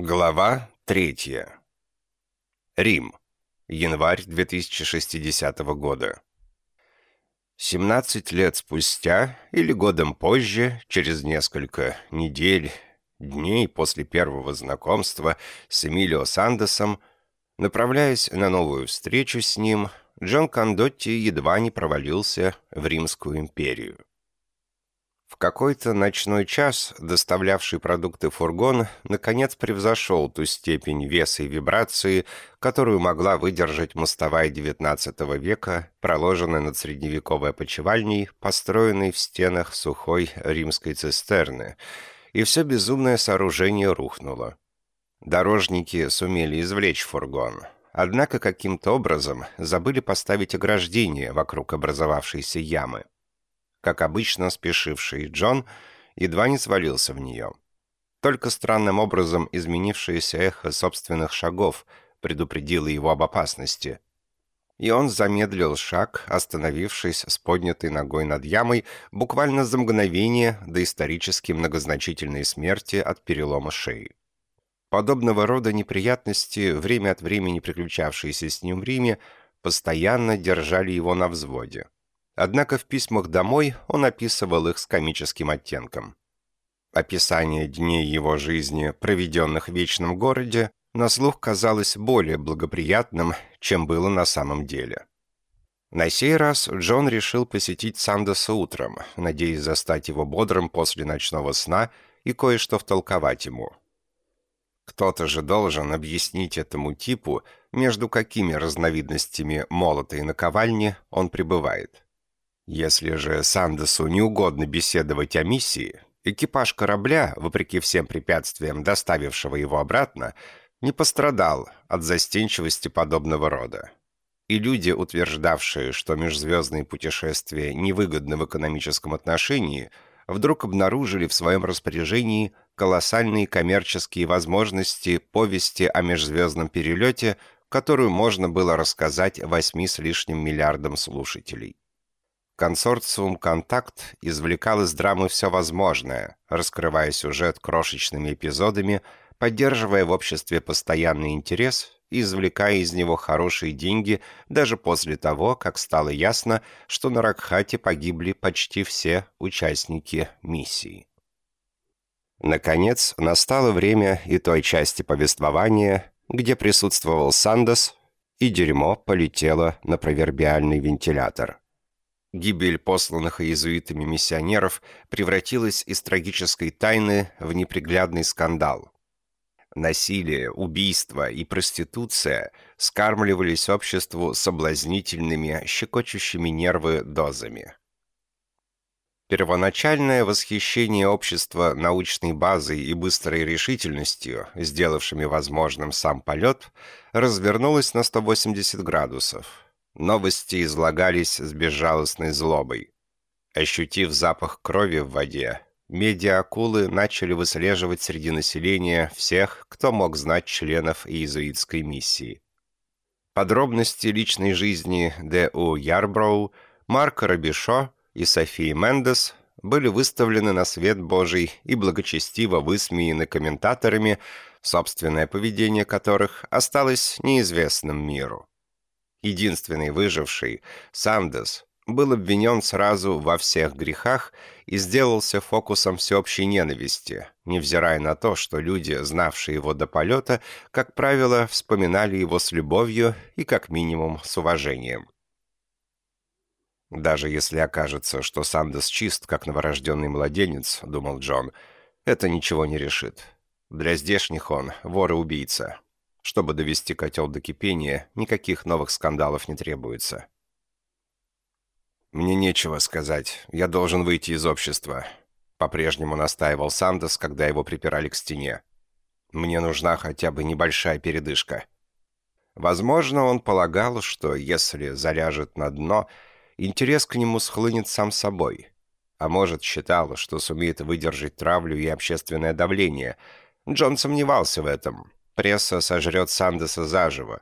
Глава третья. Рим. Январь 2060 года. 17 лет спустя, или годом позже, через несколько недель, дней после первого знакомства с Эмилио Сандесом, направляясь на новую встречу с ним, Джон Кондотти едва не провалился в Римскую империю. Какой-то ночной час доставлявший продукты фургон наконец превзошел ту степень веса и вибрации, которую могла выдержать мостовая XIX века, проложенная над средневековой опочивальней, построенной в стенах сухой римской цистерны, и все безумное сооружение рухнуло. Дорожники сумели извлечь фургон, однако каким-то образом забыли поставить ограждение вокруг образовавшейся ямы. Как обычно, спешивший Джон едва не свалился в нее. Только странным образом изменившееся эхо собственных шагов предупредило его об опасности. И он замедлил шаг, остановившись с поднятой ногой над ямой буквально за мгновение до исторически многозначительной смерти от перелома шеи. Подобного рода неприятности, время от времени приключавшиеся с ним в Риме, постоянно держали его на взводе. Однако в письмах домой он описывал их с комическим оттенком. Описание дней его жизни, проведенных в Вечном городе, на слух казалось более благоприятным, чем было на самом деле. На сей раз Джон решил посетить Сандоса утром, надеясь застать его бодрым после ночного сна и кое-что втолковать ему. Кто-то же должен объяснить этому типу, между какими разновидностями молота и наковальни он пребывает. Если же Сандесу не угодно беседовать о миссии, экипаж корабля, вопреки всем препятствиям, доставившего его обратно, не пострадал от застенчивости подобного рода. И люди, утверждавшие, что межзвездные путешествия невыгодны в экономическом отношении, вдруг обнаружили в своем распоряжении колоссальные коммерческие возможности повести о межзвездном перелете, которую можно было рассказать восьми с лишним миллиардам слушателей. Консорциум «Контакт» извлекал из драмы все возможное, раскрывая сюжет крошечными эпизодами, поддерживая в обществе постоянный интерес и извлекая из него хорошие деньги даже после того, как стало ясно, что на Ракхате погибли почти все участники миссии. Наконец, настало время и той части повествования, где присутствовал Сандос, и дерьмо полетело на провербиальный вентилятор. Гибель посланных иезуитами миссионеров превратилась из трагической тайны в неприглядный скандал. Насилие, убийство и проституция скармливались обществу соблазнительными, щекочущими нервы дозами. Первоначальное восхищение общества научной базой и быстрой решительностью, сделавшими возможным сам полет, развернулось на 180 градусов – Новости излагались с безжалостной злобой. Ощутив запах крови в воде, медиа-акулы начали выслеживать среди населения всех, кто мог знать членов иезуитской миссии. Подробности личной жизни Д.У. Ярброу, Марка Робишо и Софии Мендес были выставлены на свет Божий и благочестиво высмеяны комментаторами, собственное поведение которых осталось неизвестным миру единственный выживший, Сандес, был обвинен сразу во всех грехах и сделался фокусом всеобщей ненависти, невзирая на то, что люди, знавшие его до полета, как правило, вспоминали его с любовью и как минимум с уважением. «Даже если окажется, что Сандес чист, как новорожденный младенец», — думал Джон, — «это ничего не решит. Для здешних он вор и убийца, чтобы довести котел до кипения, никаких новых скандалов не требуется. «Мне нечего сказать. Я должен выйти из общества», — по-прежнему настаивал Сандос, когда его припирали к стене. «Мне нужна хотя бы небольшая передышка». Возможно, он полагал, что если заляжет на дно, интерес к нему схлынет сам собой. А может, считал, что сумеет выдержать травлю и общественное давление. Джон сомневался в этом. Пресса сожрет Сандеса заживо.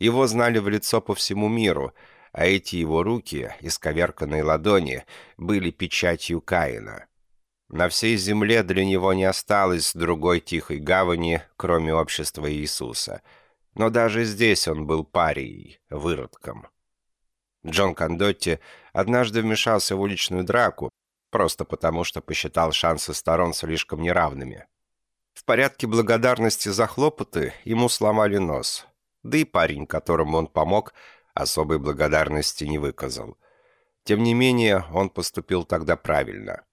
Его знали в лицо по всему миру, а эти его руки, исковерканные ладони, были печатью Каина. На всей земле для него не осталось другой тихой гавани, кроме общества Иисуса. Но даже здесь он был парией, выродком. Джон Кондотти однажды вмешался в уличную драку, просто потому что посчитал шансы сторон слишком неравными. В порядке благодарности за хлопоты ему сломали нос, да и парень, которому он помог, особой благодарности не выказал. Тем не менее, он поступил тогда правильно.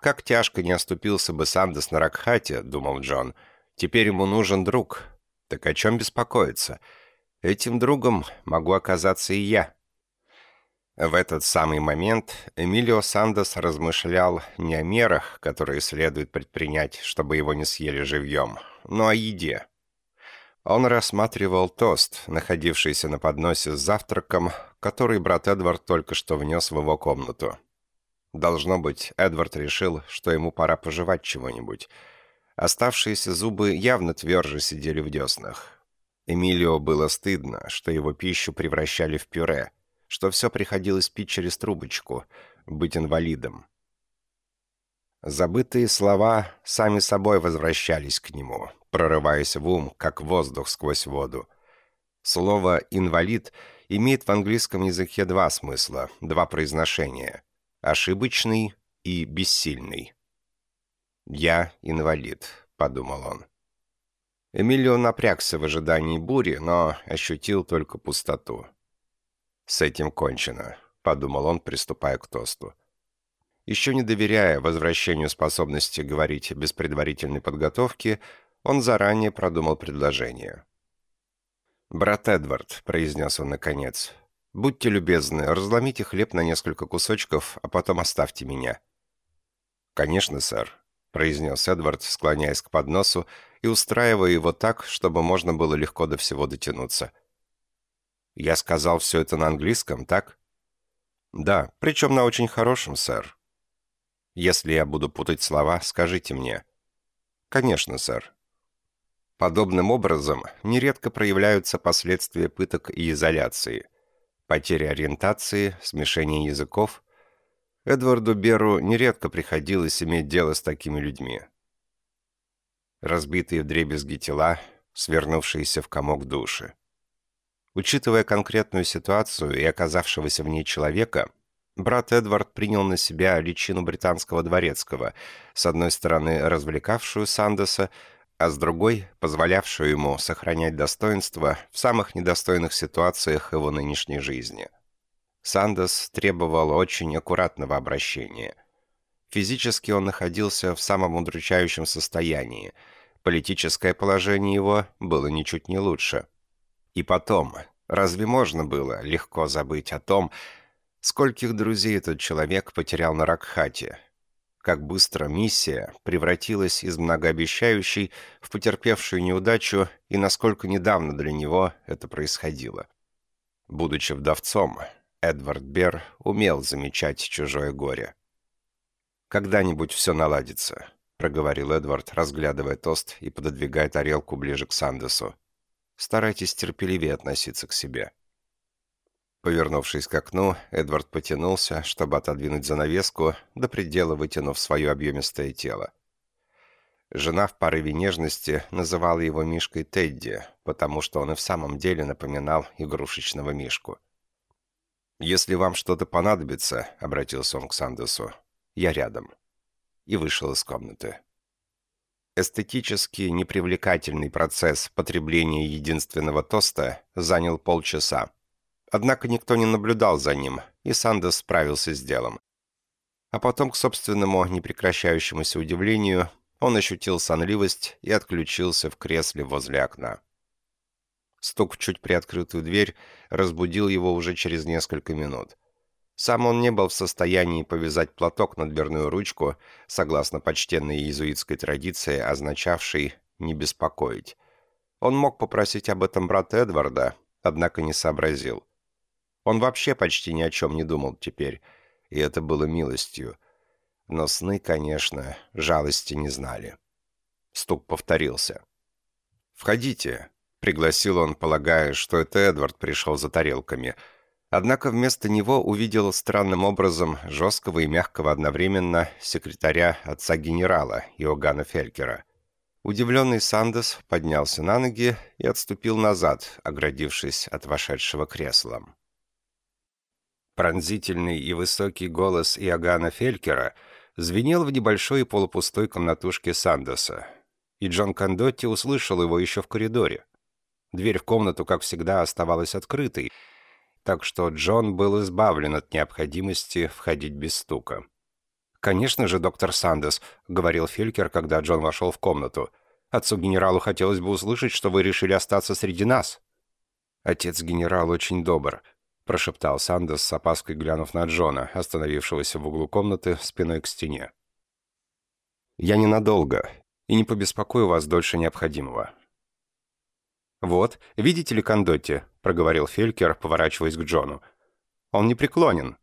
Как тяжко не оступился бы Сандес на Ракхате, думал Джон. Теперь ему нужен друг. Так о чем беспокоиться? Этим другом могу оказаться и я. В этот самый момент Эмилио Сандос размышлял не о мерах, которые следует предпринять, чтобы его не съели живьем, но о еде. Он рассматривал тост, находившийся на подносе с завтраком, который брат Эдвард только что внес в его комнату. Должно быть, Эдвард решил, что ему пора пожевать чего-нибудь. Оставшиеся зубы явно тверже сидели в деснах. Эмилио было стыдно, что его пищу превращали в пюре – что все приходилось пить через трубочку, быть инвалидом. Забытые слова сами собой возвращались к нему, прорываясь в ум, как воздух сквозь воду. Слово «инвалид» имеет в английском языке два смысла, два произношения – ошибочный и бессильный. «Я инвалид», — подумал он. Эмилио напрягся в ожидании бури, но ощутил только пустоту. «С этим кончено», — подумал он, приступая к тосту. Еще не доверяя возвращению способности говорить без предварительной подготовки, он заранее продумал предложение. «Брат Эдвард», — произнес он наконец, — «будьте любезны, разломите хлеб на несколько кусочков, а потом оставьте меня». «Конечно, сэр», — произнес Эдвард, склоняясь к подносу и устраивая его так, чтобы можно было легко до всего дотянуться — я сказал все это на английском, так? Да, причем на очень хорошем, сэр. Если я буду путать слова, скажите мне. Конечно, сэр. Подобным образом нередко проявляются последствия пыток и изоляции. Потеря ориентации, смешение языков. Эдварду Беру нередко приходилось иметь дело с такими людьми. Разбитые вдребезги тела, свернувшиеся в комок души. Учитывая конкретную ситуацию и оказавшегося в ней человека, брат Эдвард принял на себя личину британского дворецкого, с одной стороны развлекавшую Сандеса, а с другой позволявшую ему сохранять достоинство в самых недостойных ситуациях его нынешней жизни. Сандес требовал очень аккуратного обращения. Физически он находился в самом удручающем состоянии, политическое положение его было ничуть не лучше – и потом, разве можно было легко забыть о том, скольких друзей этот человек потерял на Ракхате? Как быстро миссия превратилась из многообещающей в потерпевшую неудачу и насколько недавно для него это происходило. Будучи вдовцом, Эдвард Бер умел замечать чужое горе. «Когда-нибудь все наладится», — проговорил Эдвард, разглядывая тост и пододвигая тарелку ближе к Сандесу. Старайтесь терпеливее относиться к себе». Повернувшись к окну, Эдвард потянулся, чтобы отодвинуть занавеску, до предела вытянув свое объемистое тело. Жена в порыве нежности называла его Мишкой Тедди, потому что он и в самом деле напоминал игрушечного Мишку. «Если вам что-то понадобится», — обратился он к Сандесу, — «я рядом». И вышел из комнаты. Эстетически непривлекательный процесс потребления единственного тоста занял полчаса. Однако никто не наблюдал за ним, и Сандес справился с делом. А потом, к собственному непрекращающемуся удивлению, он ощутил сонливость и отключился в кресле возле окна. Стук в чуть приоткрытую дверь разбудил его уже через несколько минут. Сам он не был в состоянии повязать платок на дверную ручку, согласно почтенной иезуитской традиции, означавшей «не беспокоить». Он мог попросить об этом брата Эдварда, однако не сообразил. Он вообще почти ни о чем не думал теперь, и это было милостью. Но сны, конечно, жалости не знали. Стук повторился. «Входите», — пригласил он, полагая, что это Эдвард пришел за тарелками — Однако вместо него увидел странным образом жесткого и мягкого одновременно секретаря отца генерала Иоганна Фелькера. Удивленный Сандес поднялся на ноги и отступил назад, оградившись от вошедшего кресла. Пронзительный и высокий голос Иоганна Фелькера звенел в небольшой полупустой комнатушке Сандеса, и Джон Кондотти услышал его еще в коридоре. Дверь в комнату, как всегда, оставалась открытой, так что Джон был избавлен от необходимости входить без стука. «Конечно же, доктор Сандес», — говорил Фелькер, когда Джон вошел в комнату. «Отцу-генералу хотелось бы услышать, что вы решили остаться среди нас». «Отец-генерал очень добр», — прошептал Сандес с опаской глянув на Джона, остановившегося в углу комнаты спиной к стене. «Я ненадолго и не побеспокою вас дольше необходимого. «Вот, видите ли Кондотти?» — проговорил Фелькер, поворачиваясь к Джону. «Он непреклонен.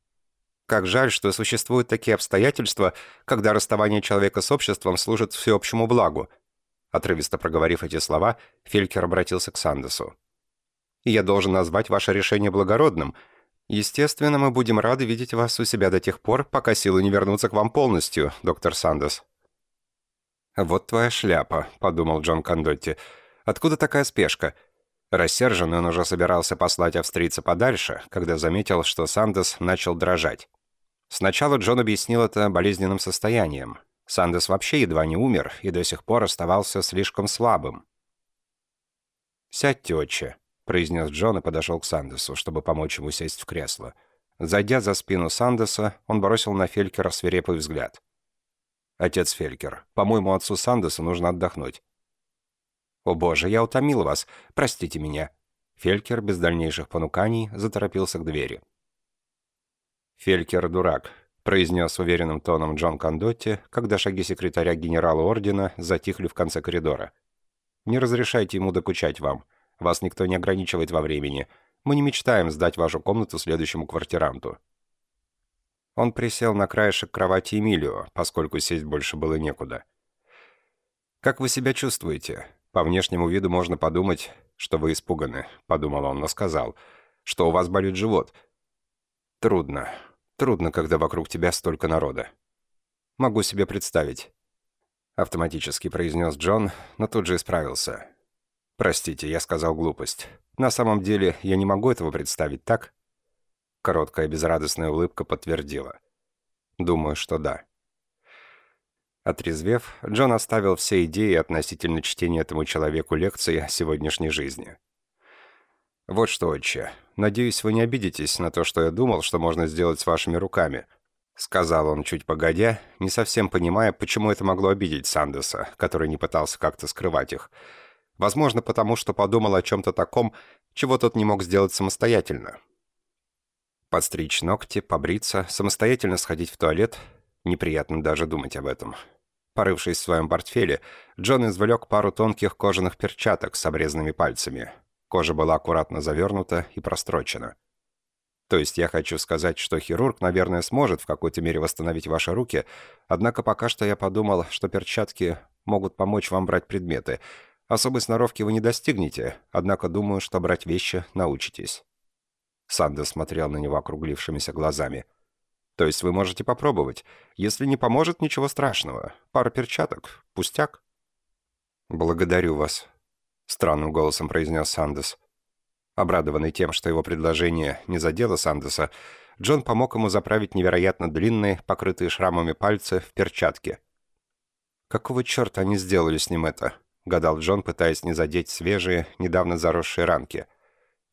Как жаль, что существуют такие обстоятельства, когда расставание человека с обществом служит всеобщему благу». Отрывисто проговорив эти слова, Фелькер обратился к Сандесу. «Я должен назвать ваше решение благородным. Естественно, мы будем рады видеть вас у себя до тех пор, пока силы не вернутся к вам полностью, доктор Сандес». «Вот твоя шляпа», — подумал Джон Кондотти. Откуда такая спешка? Рассерженный он уже собирался послать австрийца подальше, когда заметил, что Сандес начал дрожать. Сначала Джон объяснил это болезненным состоянием. Сандес вообще едва не умер и до сих пор оставался слишком слабым. «Сядьте, отче», — произнес Джон и подошел к Сандесу, чтобы помочь ему сесть в кресло. Зайдя за спину Сандеса, он бросил на Фелькера свирепый взгляд. «Отец Фелькер, по-моему, отцу Сандесу нужно отдохнуть. «О боже, я утомил вас. Простите меня». Фелькер без дальнейших понуканий заторопился к двери. «Фелькер дурак», — произнес уверенным тоном Джон Кондотти, когда шаги секретаря генерала ордена затихли в конце коридора. «Не разрешайте ему докучать вам. Вас никто не ограничивает во времени. Мы не мечтаем сдать вашу комнату следующему квартиранту». Он присел на краешек кровати Эмилио, поскольку сесть больше было некуда. «Как вы себя чувствуете? «По внешнему виду можно подумать, что вы испуганы», — подумал он, но сказал, «что у вас болит живот». «Трудно. Трудно, когда вокруг тебя столько народа». «Могу себе представить», — автоматически произнес Джон, но тут же исправился. «Простите, я сказал глупость. На самом деле я не могу этого представить, так?» Короткая безрадостная улыбка подтвердила. «Думаю, что да». Отрезвев, Джон оставил все идеи относительно чтения этому человеку лекции о сегодняшней жизни. «Вот что, отче, надеюсь, вы не обидитесь на то, что я думал, что можно сделать с вашими руками», сказал он чуть погодя, не совсем понимая, почему это могло обидеть Сандеса, который не пытался как-то скрывать их. Возможно, потому что подумал о чем-то таком, чего тот не мог сделать самостоятельно. Подстричь ногти, побриться, самостоятельно сходить в туалет — неприятно даже думать об этом. Порывшись в своем портфеле, Джон извлек пару тонких кожаных перчаток с обрезанными пальцами. Кожа была аккуратно завернута и прострочена. То есть я хочу сказать, что хирург, наверное, сможет в какой-то мере восстановить ваши руки, однако пока что я подумал, что перчатки могут помочь вам брать предметы. Особой сноровки вы не достигнете, однако думаю, что брать вещи научитесь». Санда смотрел на него округлившимися глазами. То есть вы можете попробовать. Если не поможет, ничего страшного. Пара перчаток. Пустяк. «Благодарю вас», — странным голосом произнес Сандес. Обрадованный тем, что его предложение не задело Сандеса, Джон помог ему заправить невероятно длинные, покрытые шрамами пальцы в перчатки. «Какого черта они сделали с ним это?» — гадал Джон, пытаясь не задеть свежие, недавно заросшие ранки.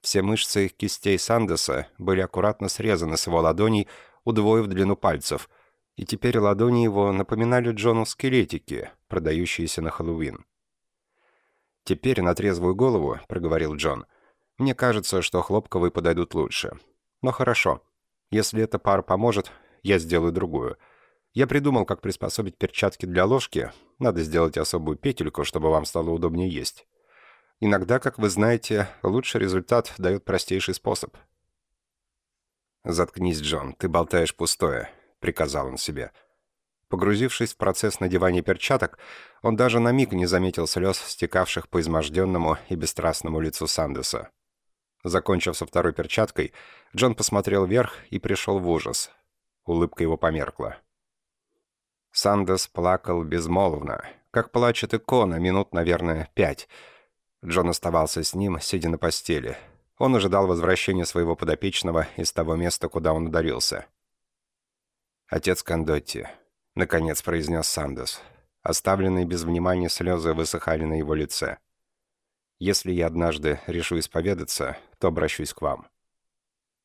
Все мышцы кистей Сандеса были аккуратно срезаны с его ладоней, удвоив длину пальцев, и теперь ладони его напоминали Джону скелетики, продающиеся на Хэллоуин. «Теперь на трезвую голову», — проговорил Джон, — «мне кажется, что хлопковые подойдут лучше. Но хорошо. Если эта пара поможет, я сделаю другую. Я придумал, как приспособить перчатки для ложки. Надо сделать особую петельку, чтобы вам стало удобнее есть. Иногда, как вы знаете, лучший результат дает простейший способ — «Заткнись, Джон, ты болтаешь пустое», — приказал он себе. Погрузившись в процесс надевания перчаток, он даже на миг не заметил слез, стекавших по изможденному и бесстрастному лицу Сандеса. Закончив со второй перчаткой, Джон посмотрел вверх и пришел в ужас. Улыбка его померкла. Сандес плакал безмолвно, как плачет икона, минут, наверное, пять. Джон оставался с ним, сидя на постели. Он ожидал возвращения своего подопечного из того места, куда он ударился. «Отец Кондотти», — наконец произнес Сандес. Оставленные без внимания слезы высыхали на его лице. «Если я однажды решу исповедаться, то обращусь к вам».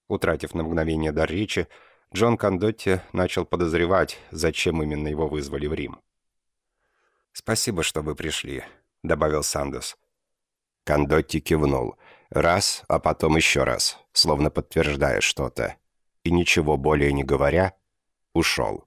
Утратив на мгновение дар речи, Джон Кондотти начал подозревать, зачем именно его вызвали в Рим. «Спасибо, что вы пришли», — добавил Сандес. Кондотти кивнул. Раз, а потом еще раз, словно подтверждая что-то. И ничего более не говоря, ушел.